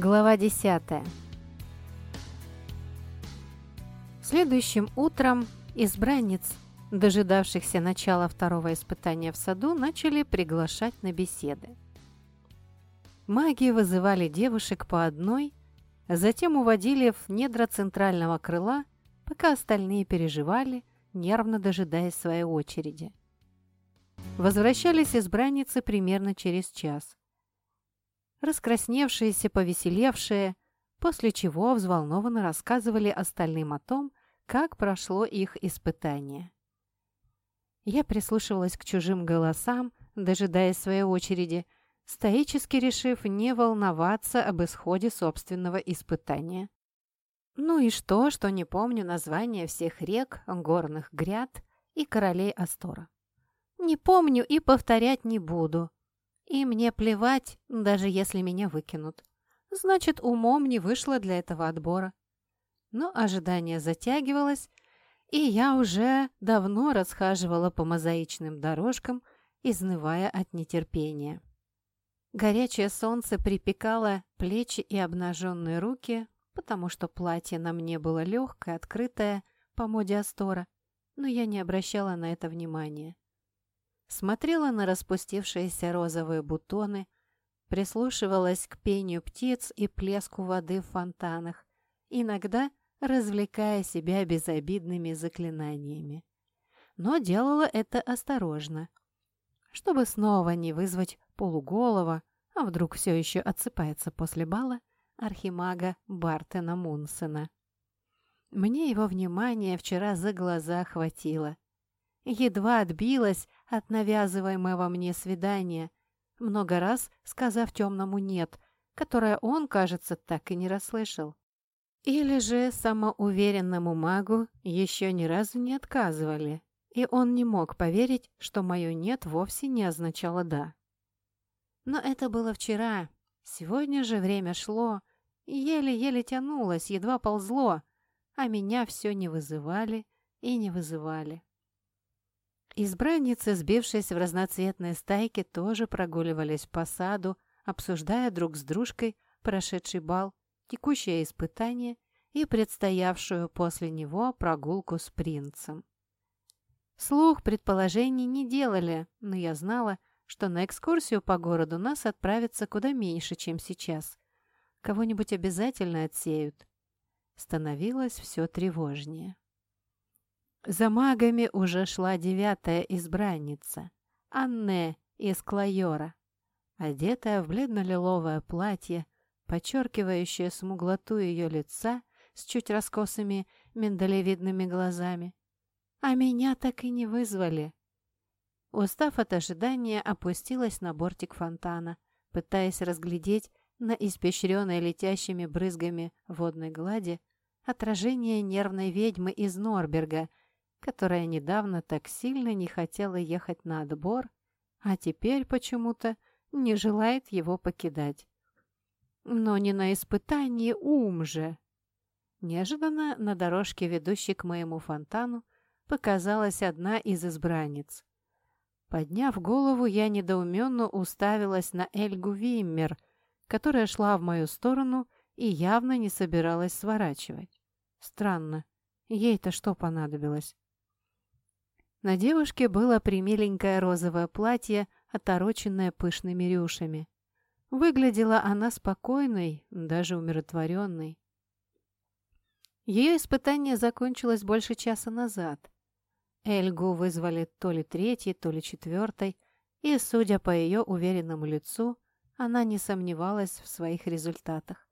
Глава 10 Следующим утром избранниц, дожидавшихся начала второго испытания в саду, начали приглашать на беседы. Маги вызывали девушек по одной, затем уводили в недра центрального крыла, пока остальные переживали, нервно дожидаясь своей очереди. Возвращались избранницы примерно через час раскрасневшиеся, повеселевшие, после чего взволнованно рассказывали остальным о том, как прошло их испытание. Я прислушивалась к чужим голосам, дожидаясь своей очереди, стоически решив не волноваться об исходе собственного испытания. Ну и что, что не помню названия всех рек, горных гряд и королей Астора. Не помню и повторять не буду. И мне плевать, даже если меня выкинут. Значит, умом не вышло для этого отбора. Но ожидание затягивалось, и я уже давно расхаживала по мозаичным дорожкам, изнывая от нетерпения. Горячее солнце припекало плечи и обнаженные руки, потому что платье на мне было легкое, открытое, по моде Астора, но я не обращала на это внимания смотрела на распустившиеся розовые бутоны, прислушивалась к пению птиц и плеску воды в фонтанах, иногда развлекая себя безобидными заклинаниями. Но делала это осторожно, чтобы снова не вызвать полуголова, а вдруг все еще отсыпается после бала, архимага Бартена Мунсена. Мне его внимания вчера за глаза хватило. Едва отбилась от навязываемого мне свидания, много раз сказав темному «нет», которое он, кажется, так и не расслышал. Или же самоуверенному магу еще ни разу не отказывали, и он не мог поверить, что мое «нет» вовсе не означало «да». Но это было вчера. Сегодня же время шло, еле-еле тянулось, едва ползло, а меня все не вызывали и не вызывали. Избранницы, сбившись в разноцветные стайки, тоже прогуливались по саду, обсуждая друг с дружкой прошедший бал, текущее испытание и предстоявшую после него прогулку с принцем. Слух предположений не делали, но я знала, что на экскурсию по городу нас отправится куда меньше, чем сейчас. Кого-нибудь обязательно отсеют. Становилось все тревожнее. За магами уже шла девятая избранница, Анне из Клайора, одетая в бледно-лиловое платье, подчеркивающее смуглоту ее лица с чуть раскосыми миндалевидными глазами. А меня так и не вызвали. Устав от ожидания, опустилась на бортик фонтана, пытаясь разглядеть на испещренной летящими брызгами водной глади отражение нервной ведьмы из Норберга, которая недавно так сильно не хотела ехать на отбор, а теперь почему-то не желает его покидать. Но не на испытании ум же. Неожиданно на дорожке, ведущей к моему фонтану, показалась одна из избранниц. Подняв голову, я недоуменно уставилась на Эльгу Виммер, которая шла в мою сторону и явно не собиралась сворачивать. Странно, ей-то что понадобилось? На девушке было примиленькое розовое платье, отороченное пышными рюшами. Выглядела она спокойной, даже умиротворенной. Ее испытание закончилось больше часа назад. Эльгу вызвали то ли третьей, то ли четвертой, и, судя по ее уверенному лицу, она не сомневалась в своих результатах.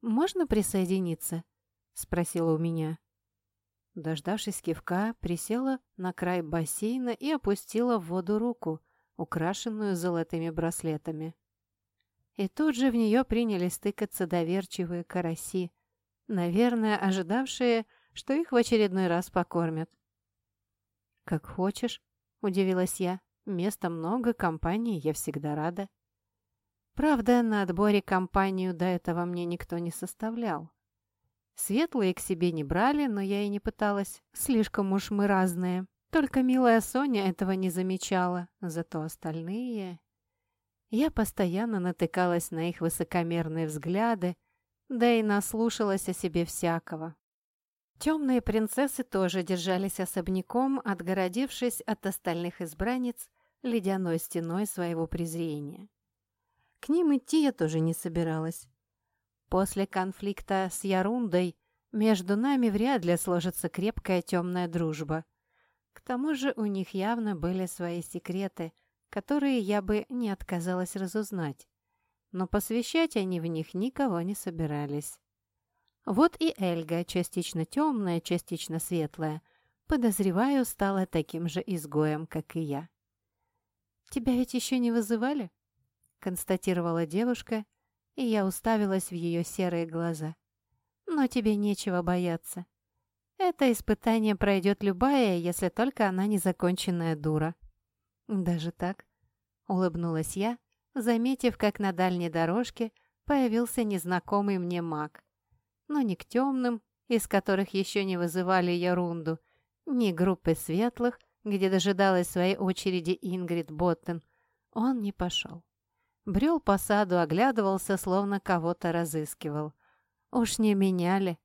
«Можно присоединиться?» — спросила у меня. Дождавшись кивка, присела на край бассейна и опустила в воду руку, украшенную золотыми браслетами. И тут же в нее принялись тыкаться доверчивые караси, наверное, ожидавшие, что их в очередной раз покормят. «Как хочешь», — удивилась я. «Места много, компании я всегда рада». Правда, на отборе компанию до этого мне никто не составлял. Светлые к себе не брали, но я и не пыталась. Слишком уж мы разные. Только милая Соня этого не замечала, зато остальные... Я постоянно натыкалась на их высокомерные взгляды, да и наслушалась о себе всякого. Темные принцессы тоже держались особняком, отгородившись от остальных избранниц ледяной стеной своего презрения. К ним идти я тоже не собиралась. После конфликта с Ярундой между нами вряд ли сложится крепкая темная дружба. К тому же у них явно были свои секреты, которые я бы не отказалась разузнать. Но посвящать они в них никого не собирались. Вот и Эльга, частично темная, частично светлая, подозреваю, стала таким же изгоем, как и я. «Тебя ведь еще не вызывали?» — констатировала девушка, и я уставилась в ее серые глаза. «Но тебе нечего бояться. Это испытание пройдет любая, если только она не законченная дура». «Даже так?» — улыбнулась я, заметив, как на дальней дорожке появился незнакомый мне маг. Но ни к темным, из которых еще не вызывали ерунду, ни группы светлых, где дожидалась своей очереди Ингрид Боттен, он не пошел. Брел по саду, оглядывался, словно кого-то разыскивал. Уж не меняли.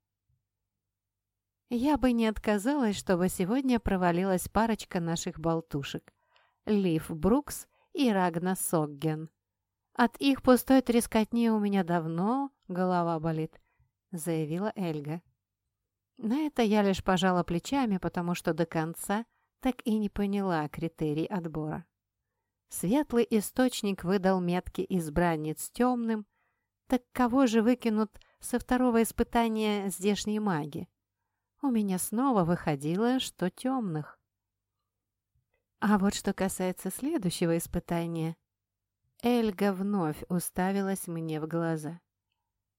Я бы не отказалась, чтобы сегодня провалилась парочка наших болтушек. Лив Брукс и Рагна Согген. От их пустой трескотни у меня давно голова болит, заявила Эльга. На это я лишь пожала плечами, потому что до конца так и не поняла критерий отбора. Светлый источник выдал метки избранниц темным. Так кого же выкинут со второго испытания здешние маги? У меня снова выходило, что темных. А вот что касается следующего испытания, Эльга вновь уставилась мне в глаза.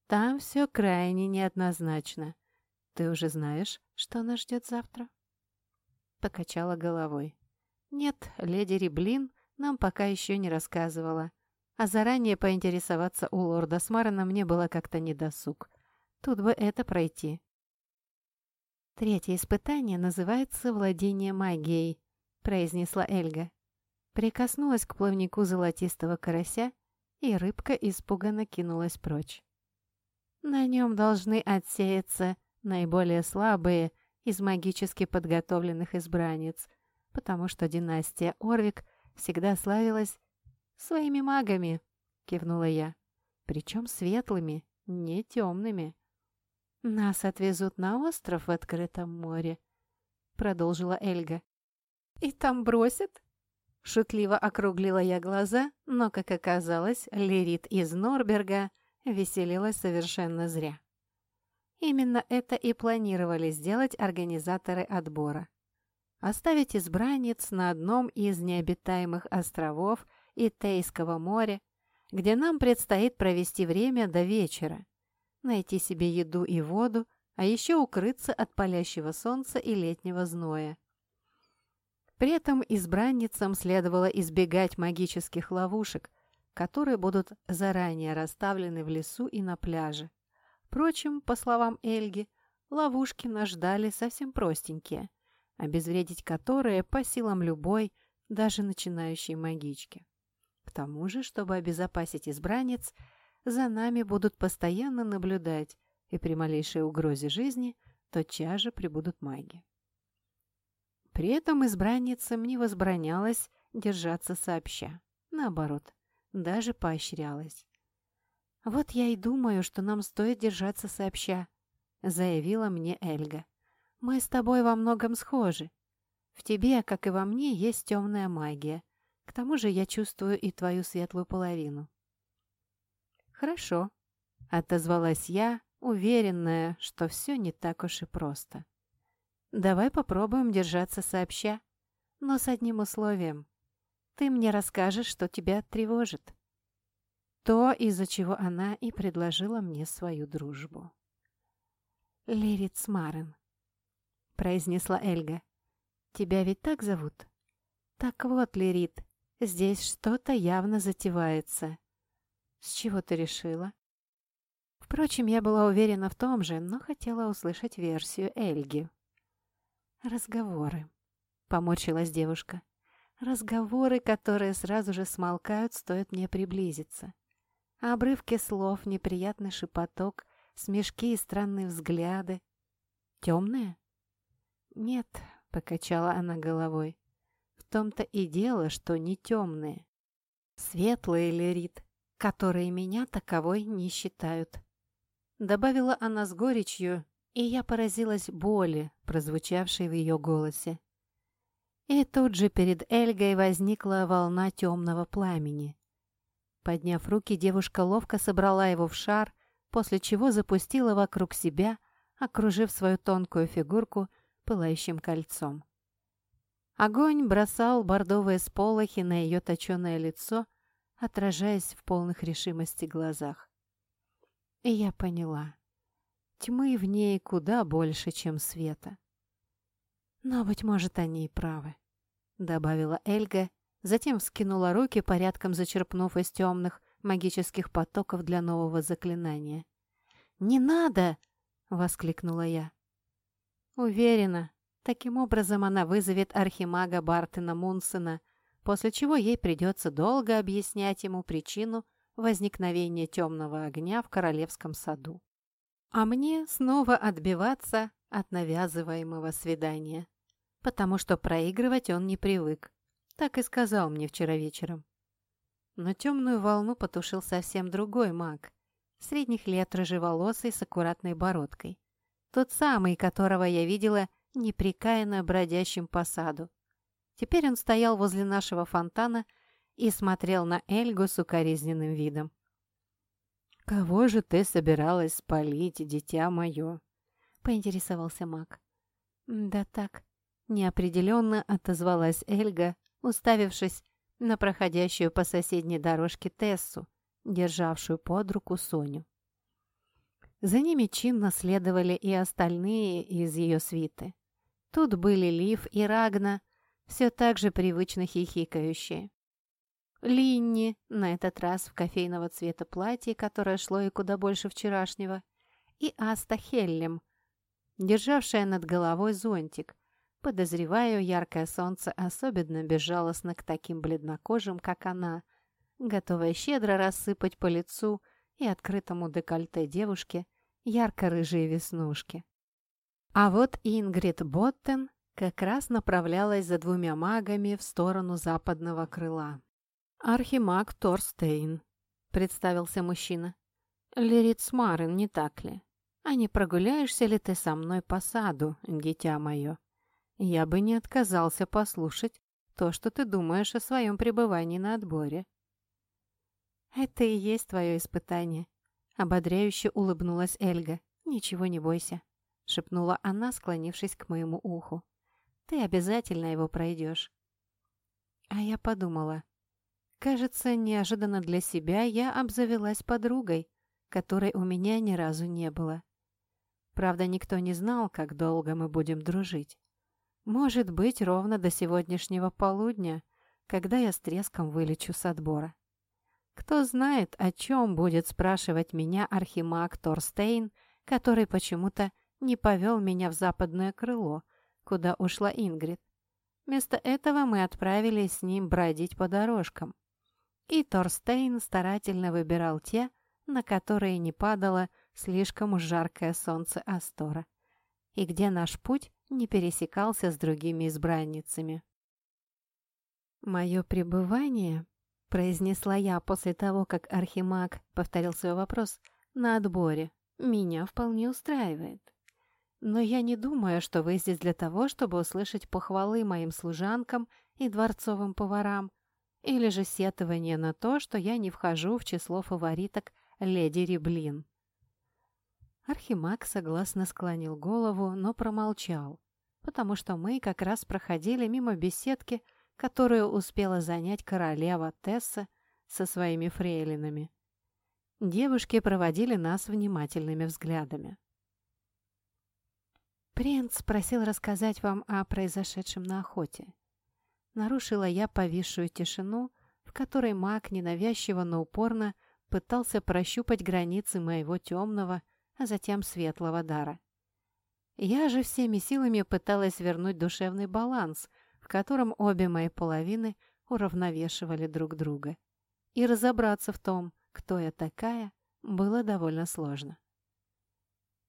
Там все крайне неоднозначно. Ты уже знаешь, что нас ждет завтра? Покачала головой. Нет, леди Риблин нам пока еще не рассказывала. А заранее поинтересоваться у лорда Смарана мне было как-то недосуг. Тут бы это пройти. «Третье испытание называется «Владение магией», — произнесла Эльга. Прикоснулась к плавнику золотистого карася, и рыбка испуганно кинулась прочь. На нем должны отсеяться наиболее слабые из магически подготовленных избранниц, потому что династия Орвик — всегда славилась своими магами», — кивнула я. «Причем светлыми, не темными». «Нас отвезут на остров в открытом море», — продолжила Эльга. «И там бросят?» Шутливо округлила я глаза, но, как оказалось, Лерит из Норберга веселилась совершенно зря. Именно это и планировали сделать организаторы отбора оставить избранниц на одном из необитаемых островов Итейского моря, где нам предстоит провести время до вечера, найти себе еду и воду, а еще укрыться от палящего солнца и летнего зноя. При этом избранницам следовало избегать магических ловушек, которые будут заранее расставлены в лесу и на пляже. Впрочем, по словам Эльги, ловушки нас ждали совсем простенькие – обезвредить которые по силам любой, даже начинающей магички. К тому же, чтобы обезопасить избранниц, за нами будут постоянно наблюдать, и при малейшей угрозе жизни тотчас же прибудут маги. При этом избранницам не возбранялось держаться сообща. Наоборот, даже поощрялось. «Вот я и думаю, что нам стоит держаться сообща», — заявила мне Эльга. Мы с тобой во многом схожи. В тебе, как и во мне, есть темная магия. К тому же я чувствую и твою светлую половину». «Хорошо», — отозвалась я, уверенная, что все не так уж и просто. «Давай попробуем держаться сообща, но с одним условием. Ты мне расскажешь, что тебя тревожит». То, из-за чего она и предложила мне свою дружбу. Лирит Смарен произнесла Эльга. «Тебя ведь так зовут?» «Так вот, Лерит, здесь что-то явно затевается». «С чего ты решила?» Впрочем, я была уверена в том же, но хотела услышать версию Эльги. «Разговоры», — поморщилась девушка. разговоры, которые сразу же смолкают, стоит мне приблизиться. Обрывки слов, неприятный шепоток, смешки и странные взгляды. Темные? Нет, покачала она головой. В том-то и дело, что не темные. Светлые, Лерит, которые меня таковой не считают. Добавила она с горечью, и я поразилась боли, прозвучавшей в ее голосе. И тут же перед Эльгой возникла волна темного пламени. Подняв руки, девушка ловко собрала его в шар, после чего запустила вокруг себя, окружив свою тонкую фигурку пылающим кольцом. Огонь бросал бордовые сполохи на ее точеное лицо, отражаясь в полных решимости глазах. И я поняла. Тьмы в ней куда больше, чем света. Но, быть может, они и правы, — добавила Эльга, затем вскинула руки, порядком зачерпнув из темных магических потоков для нового заклинания. «Не надо!» — воскликнула я. Уверена, таким образом она вызовет архимага Бартена Мунсена, после чего ей придется долго объяснять ему причину возникновения темного огня в королевском саду. А мне снова отбиваться от навязываемого свидания, потому что проигрывать он не привык, так и сказал мне вчера вечером. Но темную волну потушил совсем другой маг, средних лет рыжеволосый с аккуратной бородкой. Тот самый, которого я видела непрекаянно бродящим по саду. Теперь он стоял возле нашего фонтана и смотрел на Эльгу с укоризненным видом. «Кого же ты собиралась спалить, дитя мое?» — поинтересовался маг. «Да так», — неопределенно отозвалась Эльга, уставившись на проходящую по соседней дорожке Тессу, державшую под руку Соню. За ними чинно следовали и остальные из ее свиты. Тут были Лив и Рагна, все так же привычно хихикающие. Линни, на этот раз в кофейного цвета платье, которое шло и куда больше вчерашнего, и Аста Хеллем, державшая над головой зонтик. Подозреваю, яркое солнце особенно безжалостно к таким бледнокожим, как она, готовая щедро рассыпать по лицу и открытому декольте девушки ярко-рыжие веснушки. А вот Ингрид Боттен как раз направлялась за двумя магами в сторону западного крыла. «Архимаг Торстейн», — представился мужчина. «Лирит Смарен, не так ли? А не прогуляешься ли ты со мной по саду, дитя мое? Я бы не отказался послушать то, что ты думаешь о своем пребывании на отборе». «Это и есть твое испытание», — ободряюще улыбнулась Эльга. «Ничего не бойся», — шепнула она, склонившись к моему уху. «Ты обязательно его пройдешь». А я подумала. Кажется, неожиданно для себя я обзавелась подругой, которой у меня ни разу не было. Правда, никто не знал, как долго мы будем дружить. Может быть, ровно до сегодняшнего полудня, когда я с треском вылечу с отбора. Кто знает, о чем будет спрашивать меня архимаг Торстейн, который почему-то не повел меня в западное крыло, куда ушла Ингрид. Вместо этого мы отправились с ним бродить по дорожкам. И Торстейн старательно выбирал те, на которые не падало слишком жаркое солнце Астора, и где наш путь не пересекался с другими избранницами. Мое пребывание — произнесла я после того, как Архимаг повторил свой вопрос на отборе. «Меня вполне устраивает. Но я не думаю, что вы здесь для того, чтобы услышать похвалы моим служанкам и дворцовым поварам, или же сетование на то, что я не вхожу в число фавориток леди Реблин». Архимаг согласно склонил голову, но промолчал, потому что мы как раз проходили мимо беседки, которую успела занять королева Тесса со своими фрейлинами. Девушки проводили нас внимательными взглядами. «Принц просил рассказать вам о произошедшем на охоте». Нарушила я повисшую тишину, в которой маг ненавязчиво, но упорно пытался прощупать границы моего темного, а затем светлого дара. Я же всеми силами пыталась вернуть душевный баланс в котором обе мои половины уравновешивали друг друга. И разобраться в том, кто я такая, было довольно сложно.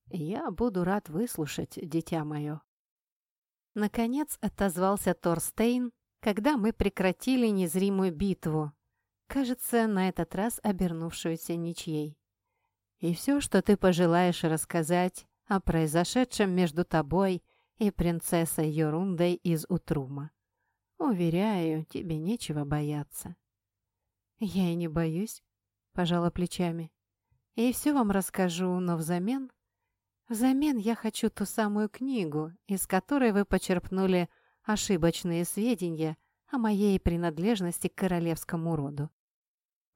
«Я буду рад выслушать, дитя мое». Наконец отозвался Торстейн, когда мы прекратили незримую битву, кажется, на этот раз обернувшуюся ничьей. «И все, что ты пожелаешь рассказать о произошедшем между тобой и принцессой Йорундой из Утрума. Уверяю, тебе нечего бояться». «Я и не боюсь», — пожала плечами. «И все вам расскажу, но взамен...» «Взамен я хочу ту самую книгу, из которой вы почерпнули ошибочные сведения о моей принадлежности к королевскому роду.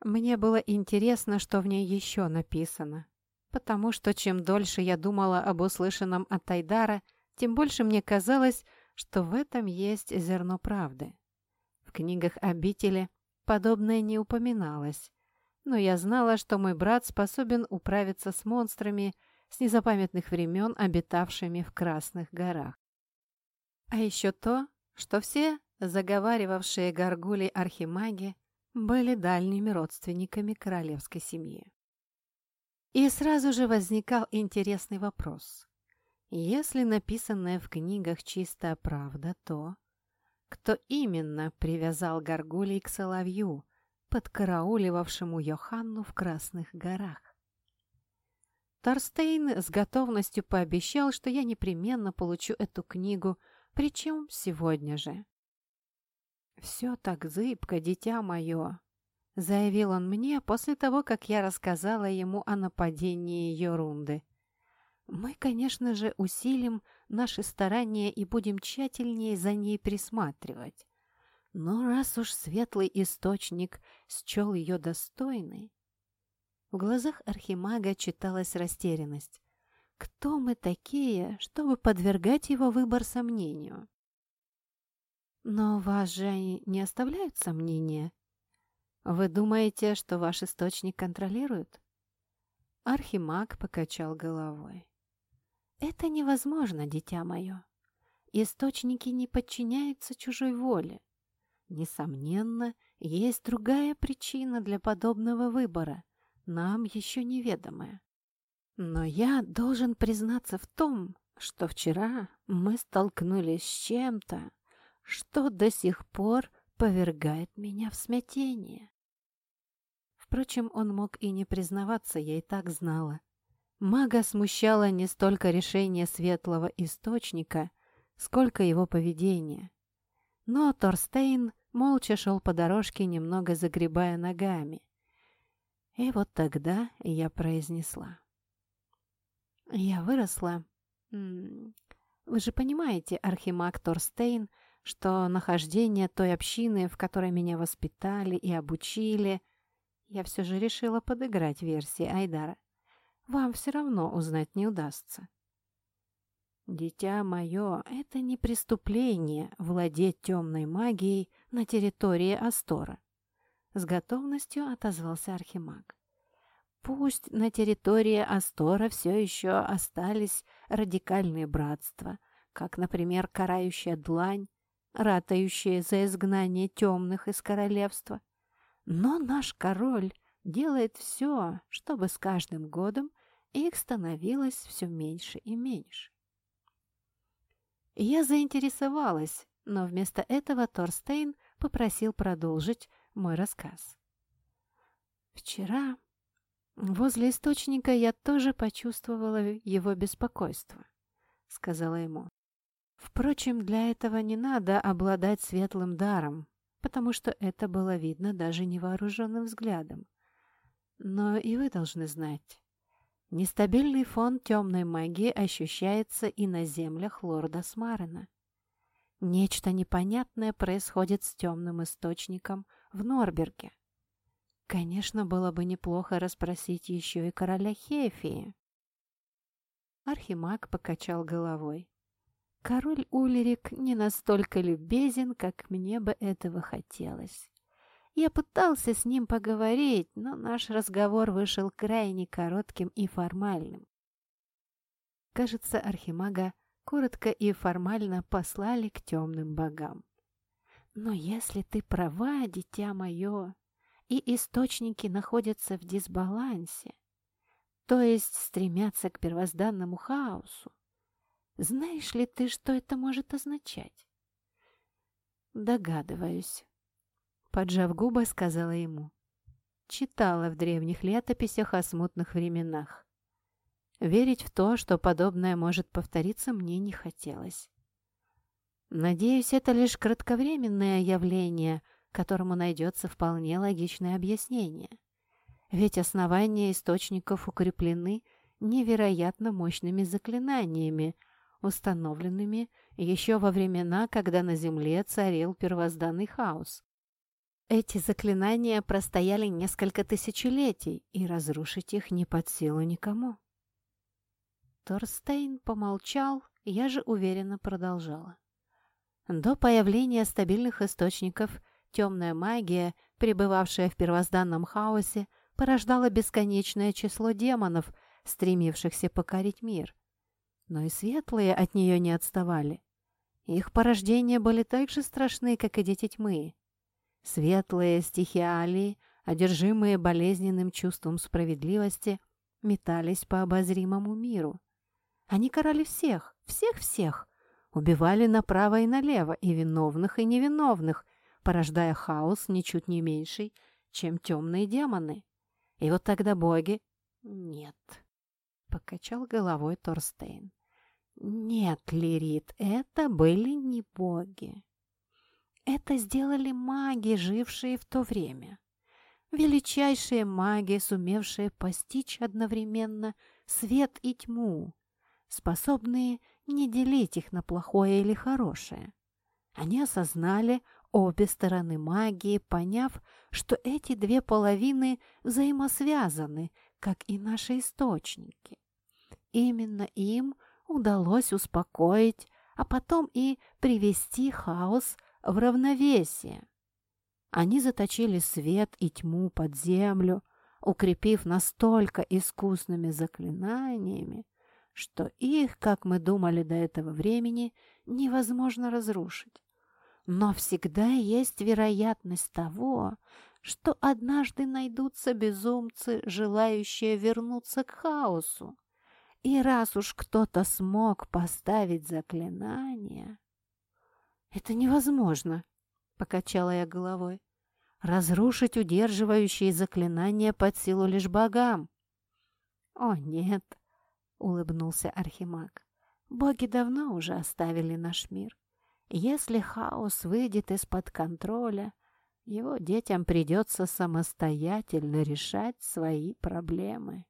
Мне было интересно, что в ней еще написано, потому что чем дольше я думала об услышанном от Тайдара, тем больше мне казалось, что в этом есть зерно правды. В книгах обители подобное не упоминалось, но я знала, что мой брат способен управиться с монстрами с незапамятных времен, обитавшими в Красных горах. А еще то, что все заговаривавшие горгули архимаги были дальними родственниками королевской семьи. И сразу же возникал интересный вопрос. Если написанное в книгах чистая правда, то кто именно привязал горгулей к соловью, подкарауливавшему Йоханну в Красных горах? Торстейн с готовностью пообещал, что я непременно получу эту книгу – причем сегодня же. «Все так зыбко, дитя мое», — заявил он мне после того, как я рассказала ему о нападении Йорунды. «Мы, конечно же, усилим наши старания и будем тщательнее за ней присматривать. Но раз уж светлый источник счел ее достойной...» В глазах Архимага читалась растерянность. Кто мы такие, чтобы подвергать его выбор сомнению? Но вас же не оставляют сомнения? Вы думаете, что ваш источник контролируют? Архимаг покачал головой. Это невозможно, дитя мое. Источники не подчиняются чужой воле. Несомненно, есть другая причина для подобного выбора, нам еще неведомая. Но я должен признаться в том, что вчера мы столкнулись с чем-то, что до сих пор повергает меня в смятение. Впрочем, он мог и не признаваться, я и так знала. Мага смущало не столько решение светлого источника, сколько его поведение. Но Торстейн молча шел по дорожке, немного загребая ногами. И вот тогда я произнесла. Я выросла. Вы же понимаете, Архимаг Торстейн, что нахождение той общины, в которой меня воспитали и обучили, я все же решила подыграть версии Айдара. Вам все равно узнать не удастся. «Дитя мое, это не преступление владеть темной магией на территории Астора», — с готовностью отозвался Архимаг. Пусть на территории Астора все еще остались радикальные братства, как, например, карающая длань, ратающая за изгнание темных из королевства. Но наш король делает все, чтобы с каждым годом их становилось все меньше и меньше. Я заинтересовалась, но вместо этого Торстейн попросил продолжить мой рассказ. Вчера «Возле источника я тоже почувствовала его беспокойство», — сказала ему. «Впрочем, для этого не надо обладать светлым даром, потому что это было видно даже невооруженным взглядом. Но и вы должны знать, нестабильный фон темной магии ощущается и на землях лорда Смарена. Нечто непонятное происходит с темным источником в Норберге. Конечно, было бы неплохо расспросить еще и короля Хефии. Архимаг покачал головой. Король Улерик не настолько любезен, как мне бы этого хотелось. Я пытался с ним поговорить, но наш разговор вышел крайне коротким и формальным. Кажется, Архимага коротко и формально послали к темным богам. Но если ты права, дитя мое, и источники находятся в дисбалансе, то есть стремятся к первозданному хаосу, знаешь ли ты, что это может означать? Догадываюсь. Поджав губы, сказала ему. Читала в древних летописях о смутных временах. Верить в то, что подобное может повториться, мне не хотелось. Надеюсь, это лишь кратковременное явление, которому найдется вполне логичное объяснение. Ведь основания источников укреплены невероятно мощными заклинаниями, установленными еще во времена, когда на Земле царил первозданный хаос. Эти заклинания простояли несколько тысячелетий, и разрушить их не под силу никому. Торстейн помолчал, я же уверенно продолжала. До появления стабильных источников темная магия, пребывавшая в первозданном хаосе, порождала бесконечное число демонов, стремившихся покорить мир. Но и светлые от нее не отставали. Их порождения были так же страшны, как и дети тьмы. Светлые стихиалии, одержимые болезненным чувством справедливости, метались по обозримому миру. Они карали всех, всех-всех, убивали направо и налево, и виновных, и невиновных, порождая хаос ничуть не меньший, чем темные демоны. И вот тогда боги... Нет, покачал головой Торстейн. Нет, Лирит, это были не боги. Это сделали маги, жившие в то время. Величайшие маги, сумевшие постичь одновременно свет и тьму, способные не делить их на плохое или хорошее. Они осознали обе стороны магии, поняв, что эти две половины взаимосвязаны, как и наши источники. Именно им удалось успокоить, а потом и привести хаос в равновесие. Они заточили свет и тьму под землю, укрепив настолько искусными заклинаниями, что их, как мы думали до этого времени, невозможно разрушить. Но всегда есть вероятность того, что однажды найдутся безумцы, желающие вернуться к хаосу. И раз уж кто-то смог поставить заклинание... «Это невозможно», — покачала я головой. «Разрушить удерживающие заклинания под силу лишь богам». «О, нет», — улыбнулся Архимаг. «Боги давно уже оставили наш мир. Если хаос выйдет из-под контроля, его детям придется самостоятельно решать свои проблемы».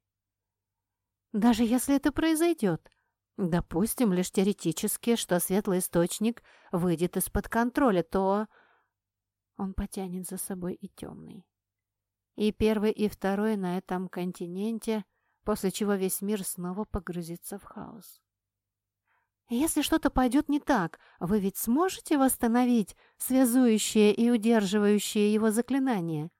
«Даже если это произойдет», Допустим, лишь теоретически, что светлый источник выйдет из-под контроля, то он потянет за собой и темный. И первый, и второй на этом континенте, после чего весь мир снова погрузится в хаос. Если что-то пойдет не так, вы ведь сможете восстановить связующее и удерживающее его заклинание?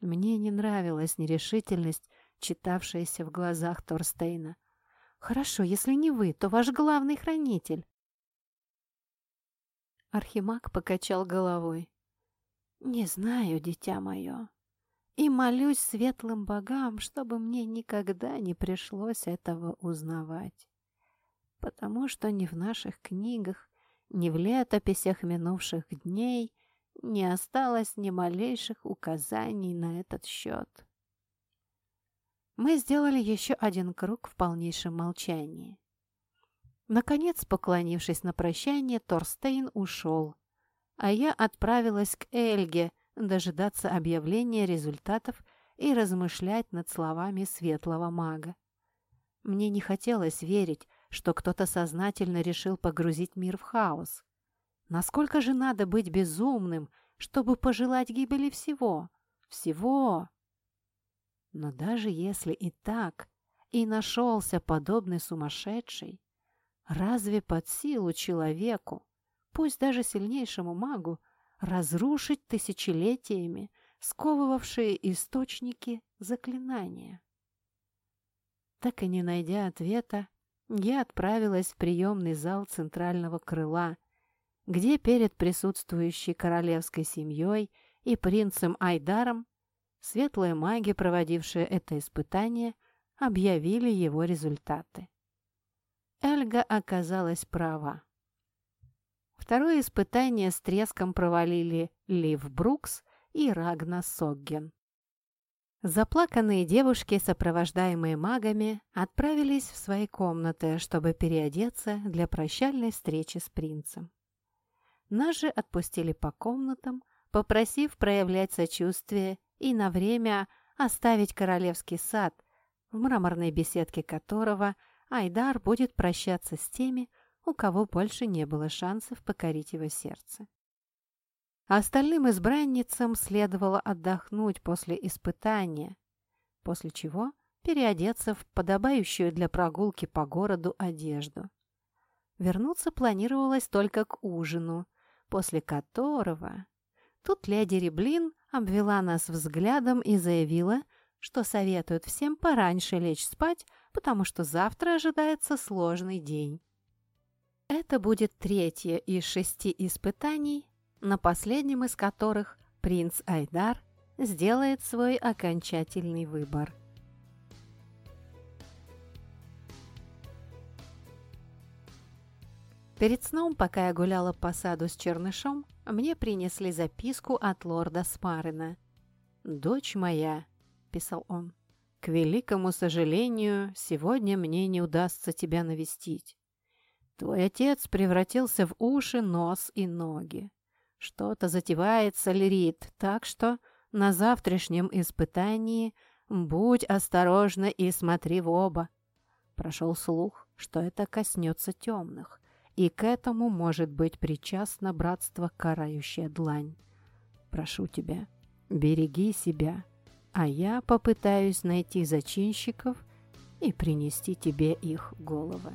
Мне не нравилась нерешительность, читавшаяся в глазах Торстейна. «Хорошо, если не вы, то ваш главный хранитель». Архимаг покачал головой. «Не знаю, дитя мое, и молюсь светлым богам, чтобы мне никогда не пришлось этого узнавать, потому что ни в наших книгах, ни в летописях минувших дней не осталось ни малейших указаний на этот счет». Мы сделали еще один круг в полнейшем молчании. Наконец, поклонившись на прощание, Торстейн ушел, а я отправилась к Эльге дожидаться объявления результатов и размышлять над словами светлого мага. Мне не хотелось верить, что кто-то сознательно решил погрузить мир в хаос. Насколько же надо быть безумным, чтобы пожелать гибели всего? Всего! Но даже если и так, и нашелся подобный сумасшедший, разве под силу человеку, пусть даже сильнейшему магу, разрушить тысячелетиями сковывавшие источники заклинания? Так и не найдя ответа, я отправилась в приемный зал центрального крыла, где перед присутствующей королевской семьей и принцем Айдаром светлые маги, проводившие это испытание, объявили его результаты. Эльга оказалась права. Второе испытание с треском провалили Лив Брукс и Рагна Согген. Заплаканные девушки, сопровождаемые магами, отправились в свои комнаты, чтобы переодеться для прощальной встречи с принцем. Нас же отпустили по комнатам, попросив проявлять сочувствие и на время оставить королевский сад, в мраморной беседке которого Айдар будет прощаться с теми, у кого больше не было шансов покорить его сердце. остальным избранницам следовало отдохнуть после испытания, после чего переодеться в подобающую для прогулки по городу одежду. Вернуться планировалось только к ужину, после которого... Тут леди Реблин обвела нас взглядом и заявила, что советует всем пораньше лечь спать, потому что завтра ожидается сложный день. Это будет третье из шести испытаний, на последнем из которых принц Айдар сделает свой окончательный выбор. Перед сном, пока я гуляла по саду с чернышом, мне принесли записку от лорда Спарена. «Дочь моя», — писал он, — «к великому сожалению, сегодня мне не удастся тебя навестить. Твой отец превратился в уши, нос и ноги. Что-то затевается, Лирит, так что на завтрашнем испытании будь осторожна и смотри в оба. Прошел слух, что это коснется темных, и к этому может быть причастно братство «Карающая длань». Прошу тебя, береги себя, а я попытаюсь найти зачинщиков и принести тебе их головы.